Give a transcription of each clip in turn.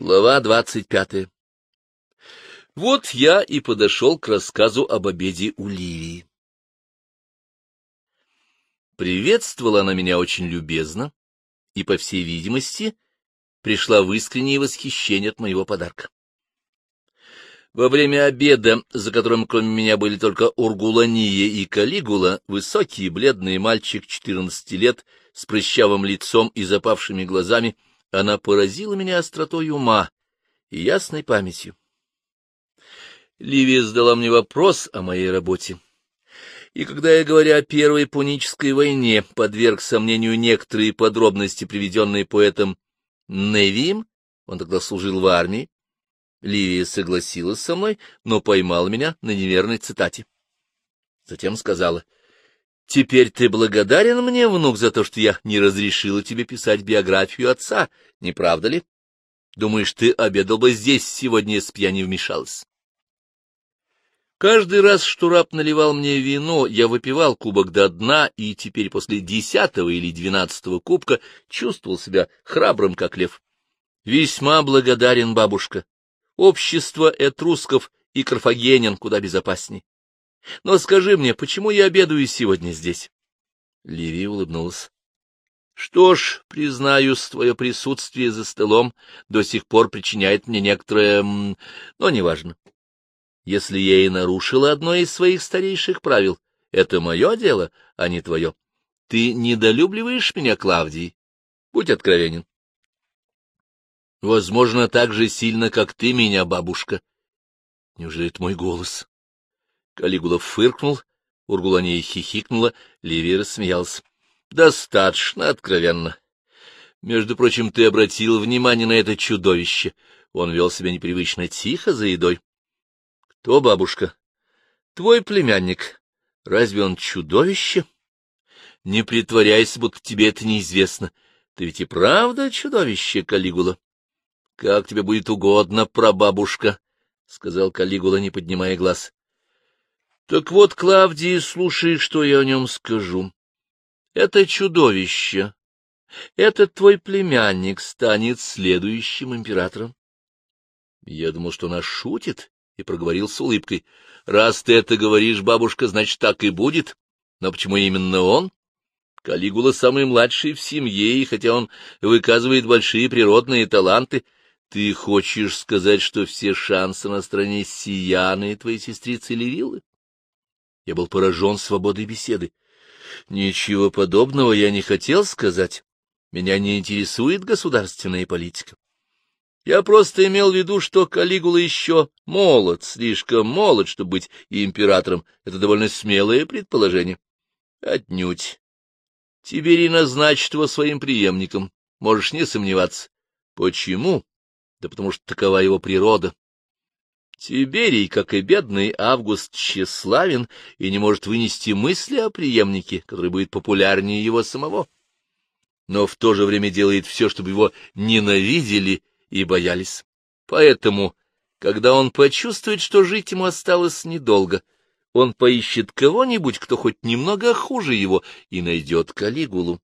Глава двадцать пятая Вот я и подошел к рассказу об обеде у Ливии. Приветствовала она меня очень любезно и, по всей видимости, пришла в искреннее восхищение от моего подарка. Во время обеда, за которым кроме меня были только Ургулания и Калигула, высокий бледный мальчик четырнадцати лет с прыщавым лицом и запавшими глазами, она поразила меня остротой ума и ясной памятью. Ливия задала мне вопрос о моей работе. И когда я, говоря о Первой Пунической войне, подверг сомнению некоторые подробности, приведенные поэтом Невием, он тогда служил в армии, Ливия согласилась со мной, но поймала меня на неверной цитате. Затем сказала, — Теперь ты благодарен мне, внук, за то, что я не разрешила тебе писать биографию отца, не правда ли? Думаешь, ты обедал бы здесь сегодня, если б я не вмешалась? Каждый раз, что раб наливал мне вино, я выпивал кубок до дна, и теперь после десятого или двенадцатого кубка чувствовал себя храбрым, как лев. Весьма благодарен, бабушка, Общество этрусков и карфагенян куда безопасней. Но скажи мне, почему я обедаю сегодня здесь? Ливия улыбнулась. Что ж, признаюсь, твое присутствие за столом до сих пор причиняет мне некоторое... но неважно. Если я и нарушила одно из своих старейших правил, это мое дело, а не твое. Ты недолюбливаешь меня, Клавдий? Будь откровенен. Возможно, так же сильно, как ты меня, бабушка. Неужели это мой голос? Калигула фыркнул, Ургулания хихикнула, Ливия рассмеялся. Достаточно откровенно. Между прочим, ты обратил внимание на это чудовище. Он вел себя непривычно тихо за едой. Кто, бабушка? Твой племянник. Разве он чудовище? Не притворяйся, будто тебе это неизвестно. Ты ведь и правда чудовище, Калигула. — Как тебе будет угодно, прабабушка, — сказал Калигула, не поднимая глаз. — Так вот, Клавдий, слушай, что я о нем скажу. Это чудовище. Этот твой племянник станет следующим императором. Я думал, что она шутит, и проговорил с улыбкой. — Раз ты это говоришь, бабушка, значит, так и будет. Но почему именно он? Калигула самый младший в семье, и хотя он выказывает большие природные таланты, — ты хочешь сказать, что все шансы на стороне Сияны и твоей сестрицы Левилы? Я был поражен свободой беседы. Ничего подобного я не хотел сказать. Меня не интересует государственная политика. Я просто имел в виду, что Калигула еще молод, слишком молод, чтобы быть императором. Это довольно смелое предположение. Отнюдь. Тиберий назначит его своим преемником, можешь не сомневаться. Почему? да потому что такова его природа. Тиберий, как и бедный Август, тщеславен и не может вынести мысли о преемнике, который будет популярнее его самого. Но в то же время делает все, чтобы его ненавидели и боялись. Поэтому, когда он почувствует, что жить ему осталось недолго, он поищет кого-нибудь, кто хоть немного хуже его, и найдет Калигулу.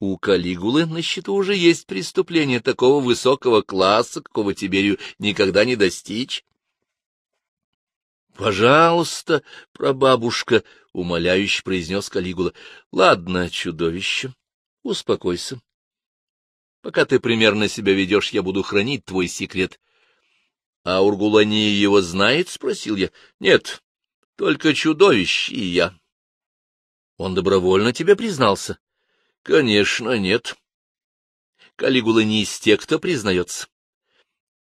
У Калигулы на счету уже есть преступление такого высокого класса, какого Тиберию никогда не достичь. — Пожалуйста, прабабушка, — умоляюще произнес Калигула. — Ладно, чудовище, успокойся. Пока ты примерно себя ведешь, я буду хранить твой секрет. — А Ургулания его знает? — спросил я. — Нет, только чудовище и я. — Он добровольно тебе признался? Конечно, нет. Калигула не из тех, кто признается.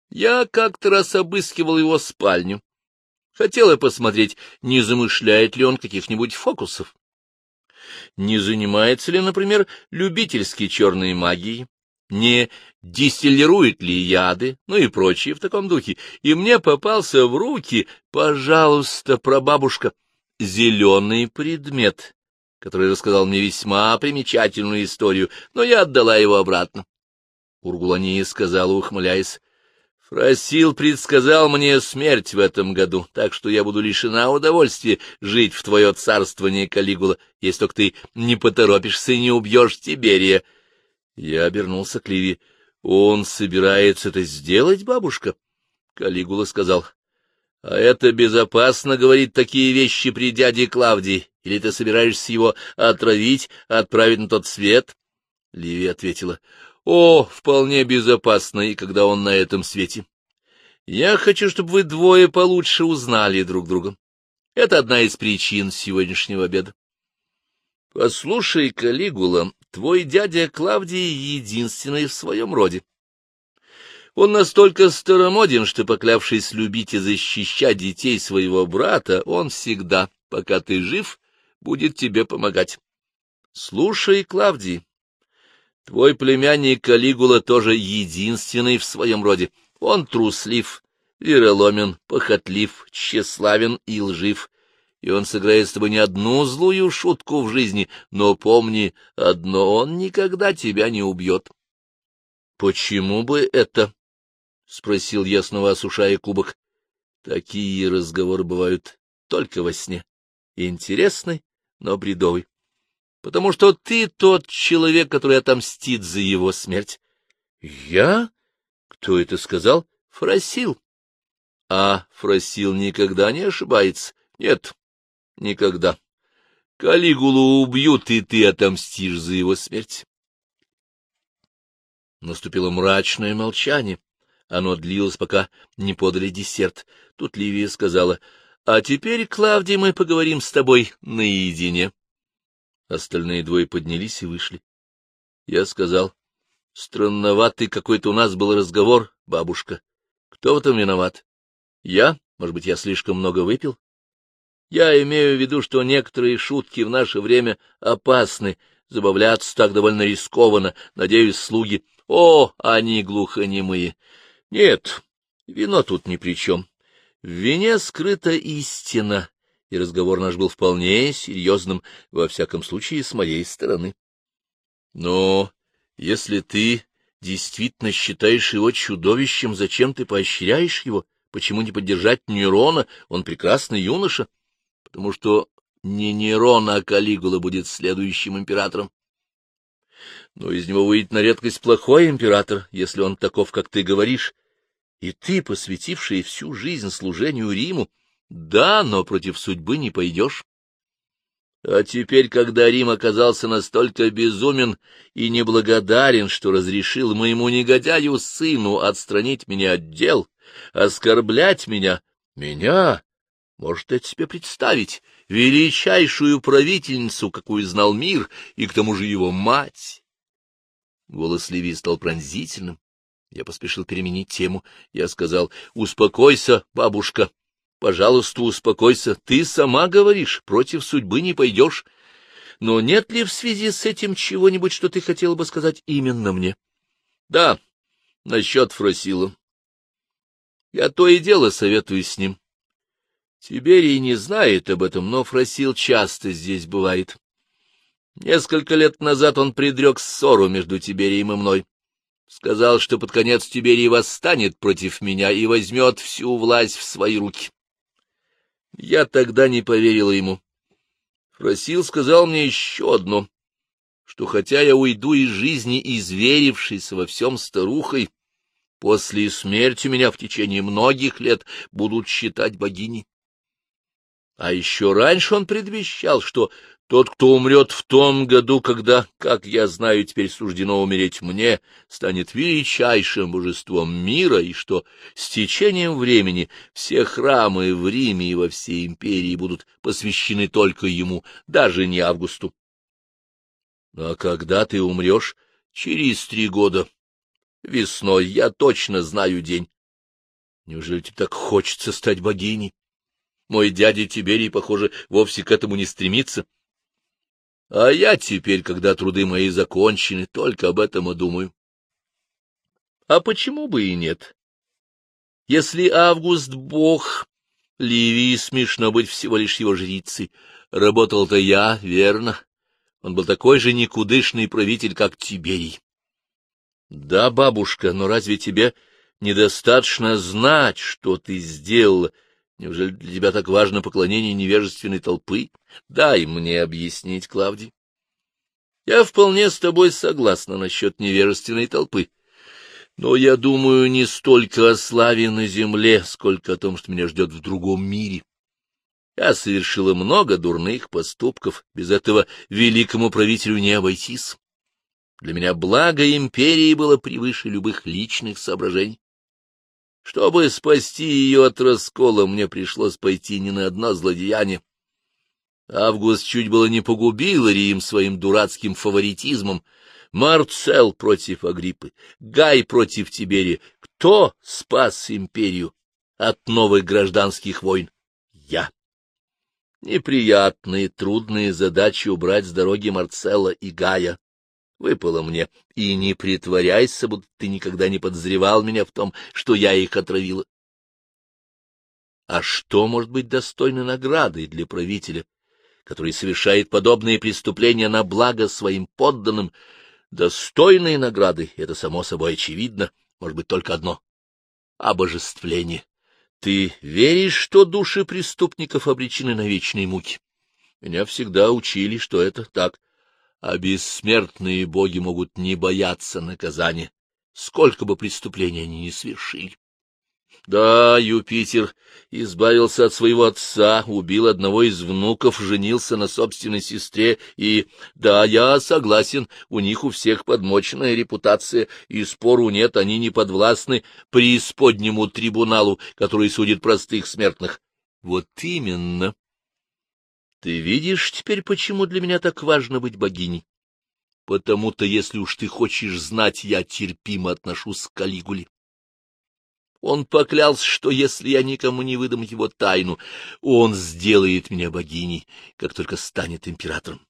Я как-то раз обыскивал его спальню. Хотела посмотреть, не замышляет ли он каких-нибудь фокусов. Не занимается ли, например, любительской черной магией, не дистиллирует ли яды, ну и прочее в таком духе. И мне попался в руки, пожалуйста, прабабушка, зеленый предмет, который рассказал мне весьма примечательную историю, но я отдала его обратно. Ургулания сказала, ухмыляясь, — Фросил предсказал мне смерть в этом году, так что я буду лишена удовольствия жить в твое царствование, Калигула, если только ты не поторопишься и не убьешь Тиберия. Я обернулся к Ливи. Он собирается это сделать, бабушка? Калигула сказал. — А это безопасно говорить такие вещи при дяде Клавдии. Или ты собираешься его отравить, отправить на тот свет? Ливия ответила. — О, вполне безопасно, и когда он на этом свете. Я хочу, чтобы вы двое получше узнали друг друга. Это одна из причин сегодняшнего обеда. Послушай, Калигула, твой дядя Клавдий единственный в своем роде. Он настолько старомоден, что, поклявшись любить и защищать детей своего брата, он всегда, пока ты жив, будет тебе помогать. Слушай, Клавдий, твой племянник Калигула тоже единственный в своем роде. Он труслив, вероломен, похотлив, тщеславен и лжив, и он сыграет с тобой не одну злую шутку в жизни, но помни одно, он никогда тебя не убьет. — Почему бы это? — спросил я, снова осушая кубок. Такие разговоры бывают только во сне. Интересный, но бредовый. Потому что ты тот человек, который отомстит за его смерть. — Я? Кто это сказал? — Фросил. А Фросил никогда не ошибается. Нет, Никогда. Калигулу убьют, и ты отомстишь за его смерть. Наступило мрачное молчание. Оно длилось, пока не подали десерт. Тут Ливия сказала, — А теперь, Клавдий, мы поговорим с тобой наедине. Остальные двое поднялись и вышли. Я сказал, — Странноватый какой-то у нас был разговор, бабушка. Кто в этом виноват? Я? Может быть, я слишком много выпил? Я имею в виду, что некоторые шутки в наше время опасны, забавляться так довольно рискованно, надеюсь, слуги. О, они глухонемые! Нет, вино тут ни при чем. В вине скрыта истина, и разговор наш был вполне серьезным, во всяком случае, с моей стороны. Но если ты действительно считаешь его чудовищем, зачем ты поощряешь его? Почему не поддержать Нерона? Он прекрасный юноша потому что не Нерон, а Калигула будет следующим императором. Но из него выйдет на редкость плохой император, если он таков, как ты говоришь. И ты, посвятивший всю жизнь служению Риму, да, но против судьбы не пойдешь. А теперь, когда Рим оказался настолько безумен и неблагодарен, что разрешил моему негодяю сыну отстранить меня от дел, оскорблять меня, меня, может это себе представить, величайшую правительницу, какую знал мир, и к тому же его мать. Голос Ливии стал пронзительным. Я поспешил переменить тему. Я сказал, — Успокойся, бабушка. Пожалуйста, успокойся. Ты сама говоришь, против судьбы не пойдешь. Но нет ли в связи с этим чего-нибудь, что ты хотела бы сказать именно мне? — Да, насчет Фросила. Я то и дело советую с ним. Тиберий не знает об этом, но Фросил часто здесь бывает. Несколько лет назад он предрек ссору между Тиберием и мной. Сказал, что под конец Тиберий восстанет против меня и возьмет всю власть в свои руки. Я тогда не поверила ему. Фросил сказал мне еще одно, что хотя я уйду из жизни, изверившейся во всем старухой, после смерти меня в течение многих лет будут считать богиней. А еще раньше он предвещал, что тот, кто умрет в том году, когда, как я знаю, теперь суждено умереть мне, станет величайшим божеством мира, и что с течением времени все храмы в Риме и во всей империи будут посвящены только ему, даже не Августу. А когда ты умрешь? Через три года. Весной, я точно знаю день. Неужели тебе так хочется стать богиней? Мой дядя Тиберий, похоже, вовсе к этому не стремится. А я теперь, когда труды мои закончены, только об этом и думаю. А почему бы и нет? Если Август — бог, Ливии смешно быть всего лишь его жрицей. Работал-то я, верно. Он был такой же никудышный правитель, как Тиберий. Да, бабушка, но разве тебе недостаточно знать, что ты сделала, — Неужели для тебя так важно поклонение невежественной толпы? Дай мне объяснить, Клавдий. Я вполне с тобой согласна насчет невежественной толпы. Но я думаю не столько о славе на земле, сколько о том, что меня ждет в другом мире. Я совершила много дурных поступков, без этого великому правителю не обойтись. Для меня благо империи было превыше любых личных соображений. Чтобы спасти ее от раскола, мне пришлось пойти не на одно злодеяние. Август чуть было не погубил Рим своим дурацким фаворитизмом, Марцел против Агриппы, Гай против Тиберия. Кто спас империю от новых гражданских войн? Я. Неприятные, трудные задачи убрать с дороги Марцелла и Гая выпало мне, и не притворяйся, будто ты никогда не подозревал меня в том, что я их отравила. А что может быть достойной наградой для правителя, который совершает подобные преступления на благо своим подданным, Достойной награды, это само собой очевидно, может быть только одно — обожествление. Ты веришь, что души преступников обречены на вечные муки? Меня всегда учили, что это так. А бессмертные боги могут не бояться наказания, сколько бы преступлений они ни совершили. Да, Юпитер избавился от своего отца, убил одного из внуков, женился на собственной сестре, и, да, я согласен, у них у всех подмоченная репутация, и спору нет, они не подвластны преисподнему трибуналу, который судит простых смертных. Вот именно. Ты видишь теперь, почему для меня так важно быть богиней? Потому-то, если уж ты хочешь знать, я терпимо отношусь к Калигуле. Он поклялся, что если я никому не выдам его тайну, он сделает меня богиней, как только станет императором.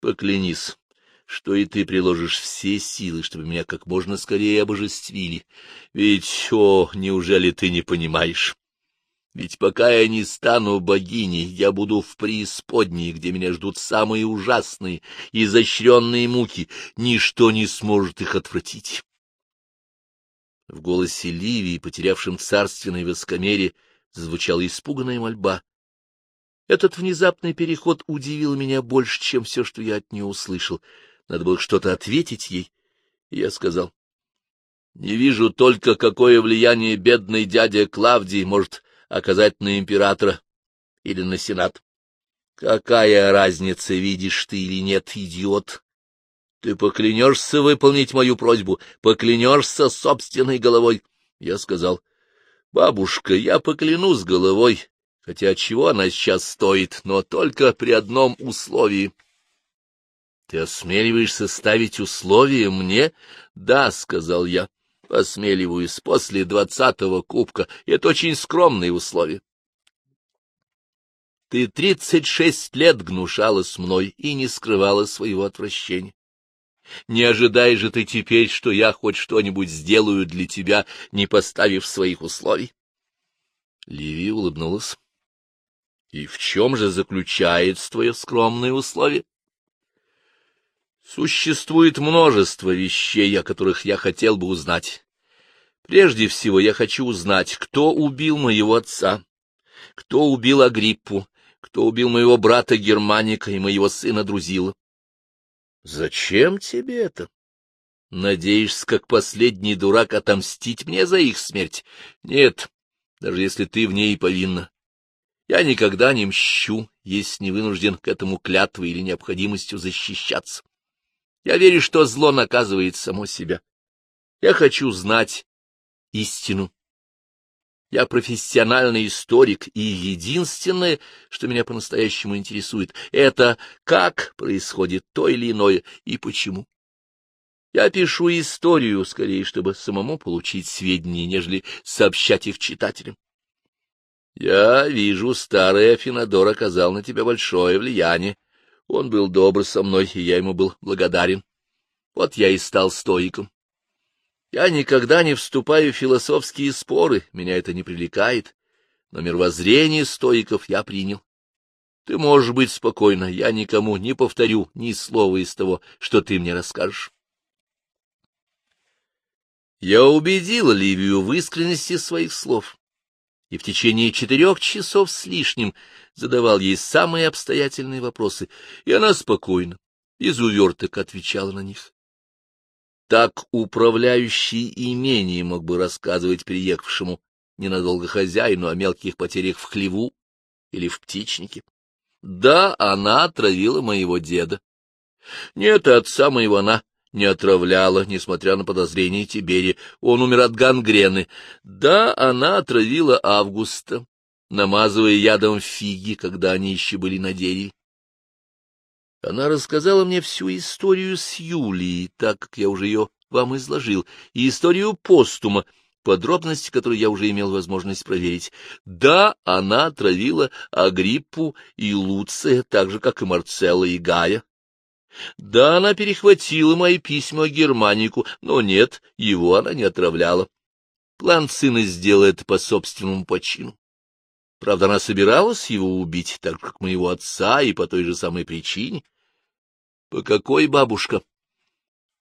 Поклянись, что и ты приложишь все силы, чтобы меня как можно скорее обожествили. Ведь, о, неужели ты не понимаешь? Ведь пока я не стану богиней, я буду в преисподней, где меня ждут самые ужасные, изощренные муки, ничто не сможет их отвратить. В голосе Ливии, потерявшем царственной воскомере, звучала испуганная мольба. Этот внезапный переход удивил меня больше, чем все, что я от нее услышал. Надо было что-то ответить ей. И я сказал, — Не вижу только, какое влияние бедный дядя Клавдий может оказать на императора или на сенат. Какая разница, видишь ты или нет, идиот? Ты поклянешься выполнить мою просьбу, поклянешься собственной головой. Я сказал, бабушка, я поклянусь головой, хотя чего она сейчас стоит, но только при одном условии. Ты осмеливаешься ставить условия мне? Да, — сказал я, — осмеливаюсь после двадцатого кубка. Это очень скромные условия. Ты тридцать шесть лет гнушалась мной и не скрывала своего отвращения. Не ожидай же ты теперь, что я хоть что-нибудь сделаю для тебя, не поставив своих условий. Ливия улыбнулась. — И в чем же заключается твое скромное условие? Существует множество вещей, о которых я хотел бы узнать. Прежде всего я хочу узнать, кто убил моего отца, кто убил Агриппу, кто убил моего брата Германика и моего сына Друзила. Зачем тебе это? Надеешься, как последний дурак, отомстить мне за их смерть? Нет, даже если ты в ней повинна. Я никогда не мщу, если не вынужден к этому клятвой или необходимостью защищаться. Я верю, что зло наказывает само себя. Я хочу знать истину. Я профессиональный историк, и единственное, что меня по-настоящему интересует, это как происходит то или иное и почему. Я пишу историю, скорее, чтобы самому получить сведения, нежели сообщать их читателям. Я вижу, старый Афинадор оказал на тебя большое влияние. Он был добр со мной, и я ему был благодарен. Вот я и стал стоиком. Я никогда не вступаю в философские споры, меня это не привлекает, но мировоззрение стоиков я принял. Ты можешь быть спокойна, я никому не повторю ни слова из того, что ты мне расскажешь. Я убедил Ливию в искренности своих слов и в течение четырех часов с лишним задавал ей самые обстоятельные вопросы, и она спокойно, без уверток отвечала на них. Так управляющий имением мог бы рассказывать приехавшему ненадолго хозяину о мелких потерях в хлеву или в птичнике. Да, она отравила моего деда. Нет, отца моего она не отравляла, несмотря на подозрения Тибери. Он умер от гангрены. Да, она отравила Августа, намазывая ядом фиги, когда они еще были на дереве. Она рассказала мне всю историю с Юлией, так как я уже ее вам изложил, и историю постума, подробности которые я уже имел возможность проверить. Да, она отравила Агриппу и Луция, так же, как и Марцелла и Гая. Да, она перехватила мои письма Германику, но нет, его она не отравляла. План сына сделает по собственному почину. Правда, она собиралась его убить, так как моего отца, и по той же самой причине. По какой, бабушка?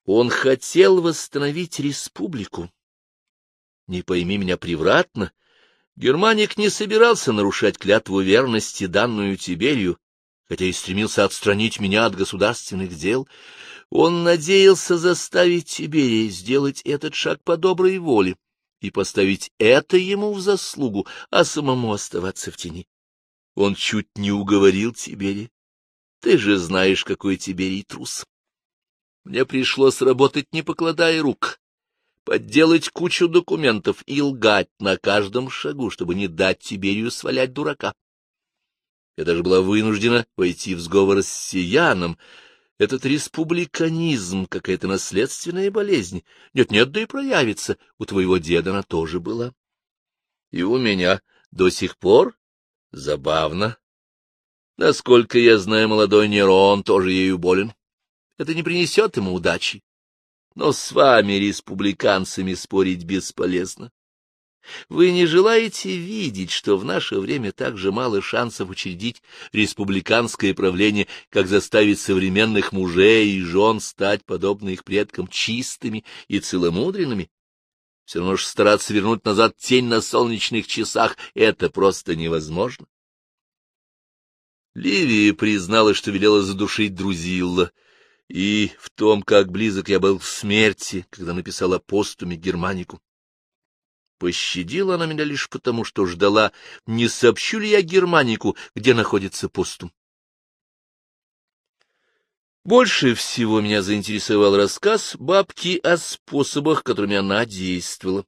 Он хотел восстановить республику. Не пойми меня превратно, Германик не собирался нарушать клятву верности, данную Тиберию, хотя и стремился отстранить меня от государственных дел. Он надеялся заставить Тиберия сделать этот шаг по доброй воле и поставить это ему в заслугу, а самому оставаться в тени. Он чуть не уговорил Тиберия. Ты же знаешь, какой Тиберий трус. Мне пришлось работать, не покладая рук, подделать кучу документов и лгать на каждом шагу, чтобы не дать Тиберию свалять дурака. Я даже была вынуждена войти в сговор с Сияном. Этот республиканизм — какая-то наследственная болезнь. Нет-нет, да и проявится. У твоего деда она тоже была. И у меня до сих пор забавно. Насколько я знаю, молодой Нерон тоже ею болен. Это не принесет ему удачи. Но с вами, республиканцами, спорить бесполезно. Вы не желаете видеть, что в наше время так же мало шансов учредить республиканское правление, как заставить современных мужей и жен стать, подобно их предкам, чистыми и целомудренными? Все равно же стараться вернуть назад тень на солнечных часах — это просто невозможно. Ливия признала, что велела задушить Друзилла, и в том, как близок я был к смерти, когда написала постуме Германику. Пощадила она меня лишь потому, что ждала, не сообщу ли я Германику, где находится постум. Больше всего меня заинтересовал рассказ бабки о способах, которыми она действовала.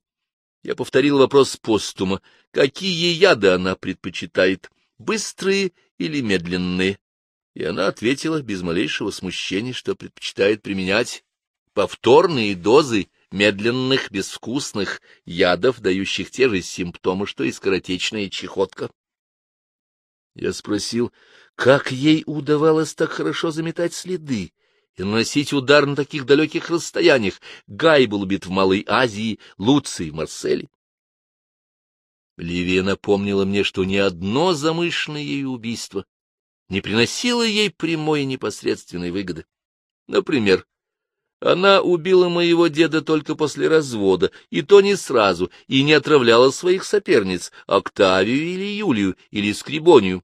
Я повторил вопрос постума, какие яды она предпочитает, быстрые или медленные, и она ответила без малейшего смущения, что предпочитает применять повторные дозы медленных, безвкусных ядов, дающих те же симптомы, что и скоротечная чехотка. Я спросил, как ей удавалось так хорошо заметать следы и наносить удар на таких далеких расстояниях. Гай был убит в Малой Азии, Луций в Марселе. Ливия напомнила мне, что ни одно замышленное ею убийство не приносило ей прямой и непосредственной выгоды. Например, она убила моего деда только после развода, и то не сразу, и не отравляла своих соперниц, Октавию или Юлию, или Скрибонию.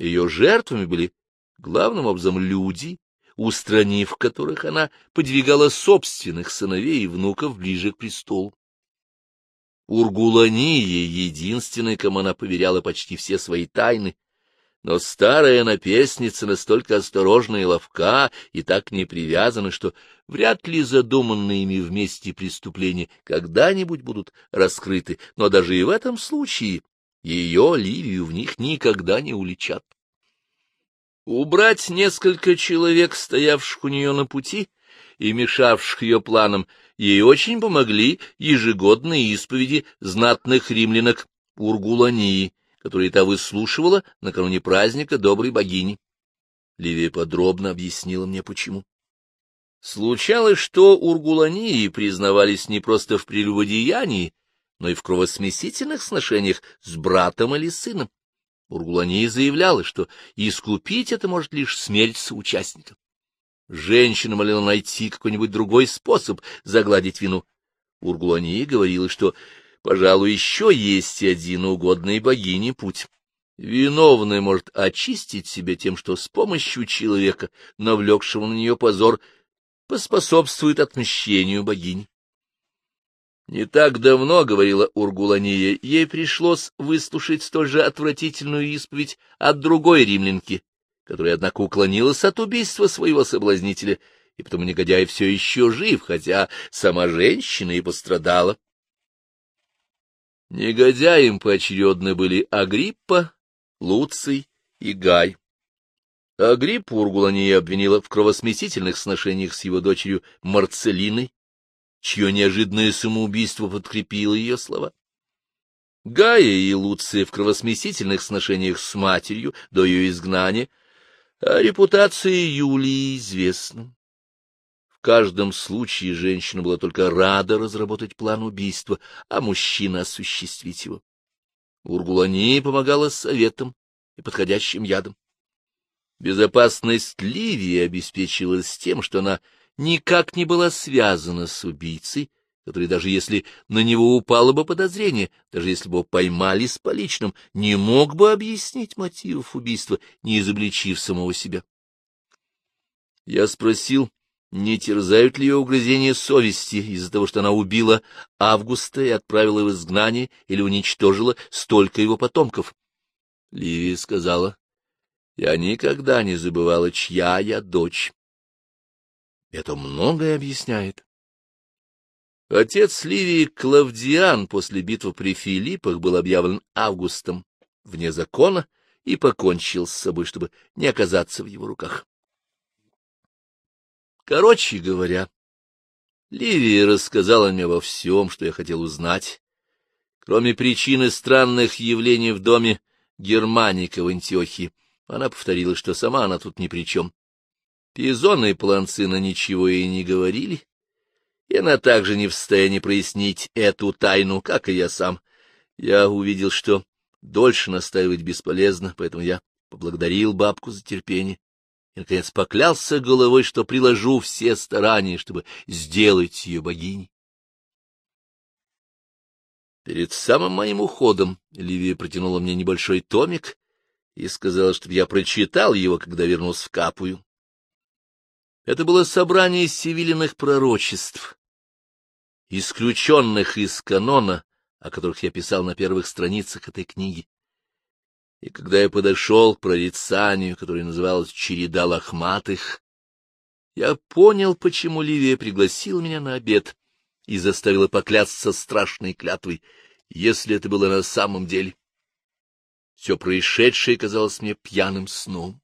Ее жертвами были главным образом люди, устранив которых она подвигала собственных сыновей и внуков ближе к престолу. Ургулания, единственной, кому она поверяла почти все свои тайны, но старая напесница настолько осторожна и ловка, и так не привязана, что вряд ли задуманные ими вместе преступления когда-нибудь будут раскрыты, но даже и в этом случае ее, Ливию, в них никогда не уличат. Убрать несколько человек, стоявших у нее на пути и мешавших ее планам, ей очень помогли ежегодные исповеди знатных римлянок Ургулании, которые та выслушивала накануне праздника доброй богини. Ливия подробно объяснила мне, почему. Случалось, что ургулании признавались не просто в прелюбодеянии, но и в кровосмесительных сношениях с братом или сыном. Ургулании заявляла, что искупить это может лишь смерть соучастника. Женщина молила найти какой-нибудь другой способ загладить вину. Ургулании говорила, что Пожалуй, еще есть один угодный богине путь. Виновный может очистить себя тем, что с помощью человека, навлекшего на нее позор, поспособствует отмщению богини. Не так давно, — говорила Ургулания, — ей пришлось выслушать столь же отвратительную исповедь от другой римлянки, которая, однако, уклонилась от убийства своего соблазнителя, и потому негодяй все еще жив, хотя сама женщина и пострадала. Негодяем поочередно были Агриппа, Луций и Гай. Агриппу Ургулания обвинила в кровосмесительных сношениях с его дочерью Марцелиной, чье неожиданное самоубийство подкрепило ее слова. Гая и Луция в кровосмесительных сношениях с матерью до ее изгнания, а репутация Юлии известна. Каждом случае женщина была только рада разработать план убийства, а мужчина — осуществить его. Ургулани помогала советом и подходящим ядом. Безопасность Ливии обеспечивалась тем, что она никак не была связана с убийцей, который, даже если на него упало бы подозрение, даже если бы поймали с поличным, не мог бы объяснить мотивов убийства, не изобличив самого себя. Я спросил, не терзают ли ее угрызения совести из-за того, что она убила Августа и отправила в изгнание или уничтожила столько его потомков. Ливия сказала, я никогда не забывала, чья я дочь. Это многое объясняет. Отец Ливии Клавдиан после битвы при Филиппах был объявлен Августом вне закона и покончил с собой, чтобы не оказаться в его руках. Короче говоря, Ливия рассказала мне во всем, что я хотел узнать, кроме причины странных явлений в доме Германика в Антиохии. Она повторила, что сама она тут ни при чем. Пизона и Планцина ничего ей не говорили, и она также не в состоянии прояснить эту тайну, как и я сам. Я увидел, что дольше настаивать бесполезно, поэтому я поблагодарил бабку за терпение и, наконец, поклялся головой, что приложу все старания, чтобы сделать ее богиней. Перед самым моим уходом Ливия протянула мне небольшой томик и сказала, чтобы я прочитал его, когда вернулся в Капую. Это было собрание севилиных пророчеств, исключенных из канона, о которых я писал на первых страницах этой книги. И когда я подошел к прорицанию, которое называлось «Череда лохматых», я понял, почему Ливия пригласила меня на обед и заставила поклясться страшной клятвой, если это было на самом деле. Все происшедшее казалось мне пьяным сном.